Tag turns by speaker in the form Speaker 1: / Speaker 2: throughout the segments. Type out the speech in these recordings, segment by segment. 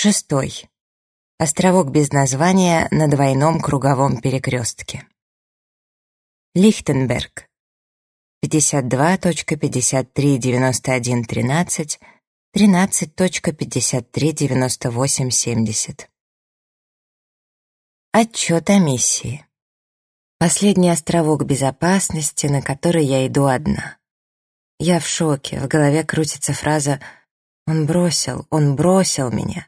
Speaker 1: Шестой. Островок без названия на двойном круговом перекрестке. Лихтенберг. 52.53.91.13, 13.53.98.70. Отчет о миссии. Последний островок безопасности, на который я иду одна. Я в шоке, в голове крутится фраза «Он бросил, он бросил меня».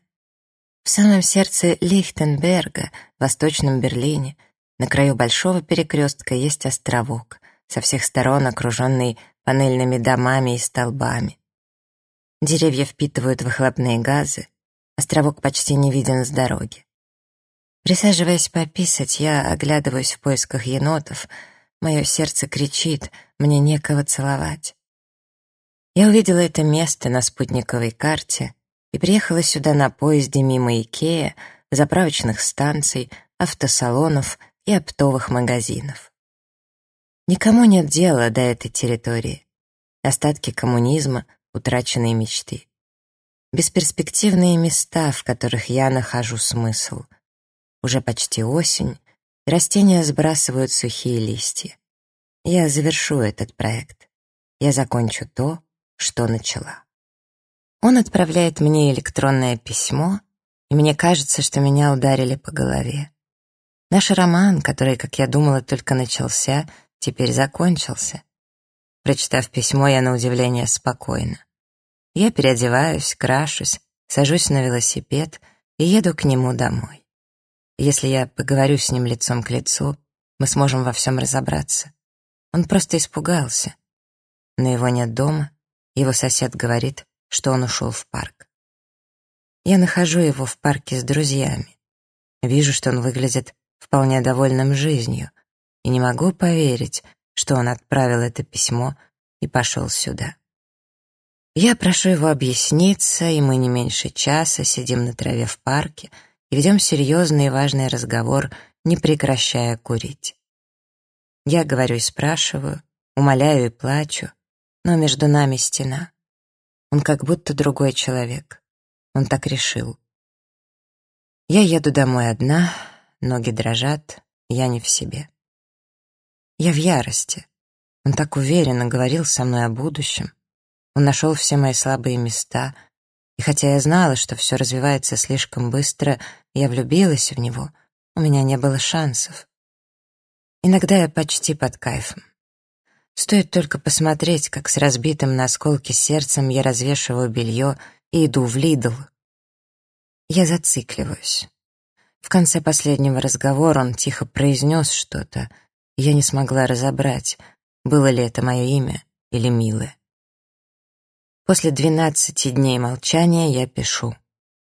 Speaker 1: В самом сердце Лихтенберга, в Восточном Берлине, на краю большого перекрестка есть островок, со всех сторон окруженный панельными домами и столбами. Деревья впитывают выхлопные газы, островок почти не виден с дороги. Присаживаясь пописать, я оглядываюсь в поисках енотов, мое сердце кричит, мне некого целовать. Я увидела это место на спутниковой карте и приехала сюда на поезде мимо Икея, заправочных станций, автосалонов и оптовых магазинов. Никому нет дела до этой территории. Остатки коммунизма, утраченные мечты. Бесперспективные места, в которых я нахожу смысл. Уже почти осень, растения сбрасывают сухие листья. Я завершу этот проект. Я закончу то, что начала. Он отправляет мне электронное письмо, и мне кажется, что меня ударили по голове. Наш роман, который, как я думала, только начался, теперь закончился. Прочитав письмо, я на удивление спокойна. Я переодеваюсь, крашусь, сажусь на велосипед и еду к нему домой. Если я поговорю с ним лицом к лицу, мы сможем во всем разобраться. Он просто испугался. Но его нет дома, его сосед говорит, что он ушел в парк. Я нахожу его в парке с друзьями. Вижу, что он выглядит вполне довольным жизнью, и не могу поверить, что он отправил это письмо и пошел сюда. Я прошу его объясниться, и мы не меньше часа сидим на траве в парке и ведем серьезный и важный разговор, не прекращая курить. Я говорю и спрашиваю, умоляю и плачу, но между нами стена. Он как будто другой человек. Он так решил. Я еду домой одна, ноги дрожат, я не в себе. Я в ярости. Он так уверенно говорил со мной о будущем. Он нашел все мои слабые места, и хотя я знала, что все развивается слишком быстро, я влюбилась в него, у меня не было шансов. Иногда я почти под кайфом. Стоит только посмотреть, как с разбитым на осколки сердцем я развешиваю белье и иду в Лидл. Я зацикливаюсь. В конце последнего разговора он тихо произнес что-то, я не смогла разобрать, было ли это мое имя или милое. После двенадцати дней молчания я пишу.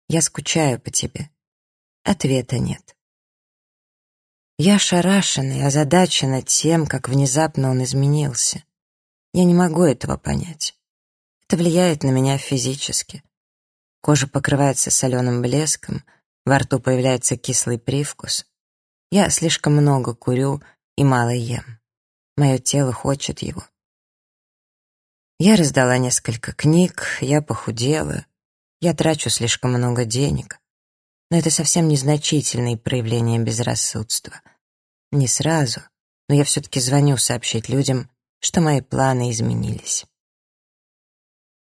Speaker 1: Я скучаю по тебе. Ответа нет. Я ошарашена и озадачена тем, как внезапно он изменился. Я не могу этого понять. Это влияет на меня физически. Кожа покрывается соленым блеском, во рту появляется кислый привкус. Я слишком много курю и мало ем. Мое тело хочет его. Я раздала несколько книг, я похудела, я трачу слишком много денег. Но это совсем незначительные проявления безрассудства. Не сразу, но я все-таки звоню сообщить людям, что мои планы изменились.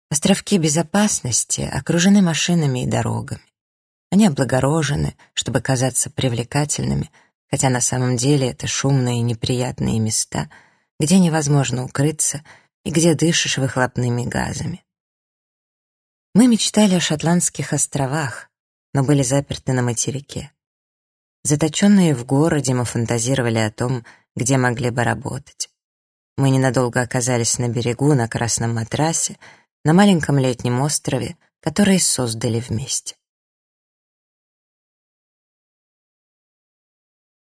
Speaker 1: Островки безопасности окружены машинами и дорогами. Они облагорожены, чтобы казаться привлекательными, хотя на самом деле это шумные и неприятные места, где невозможно укрыться и где дышишь выхлопными газами. Мы мечтали о Шотландских островах, но были заперты на материке. Заточенные в городе, мы фантазировали о том, где могли бы работать. Мы ненадолго оказались на берегу, на красном матрасе, на маленьком летнем острове, который создали вместе.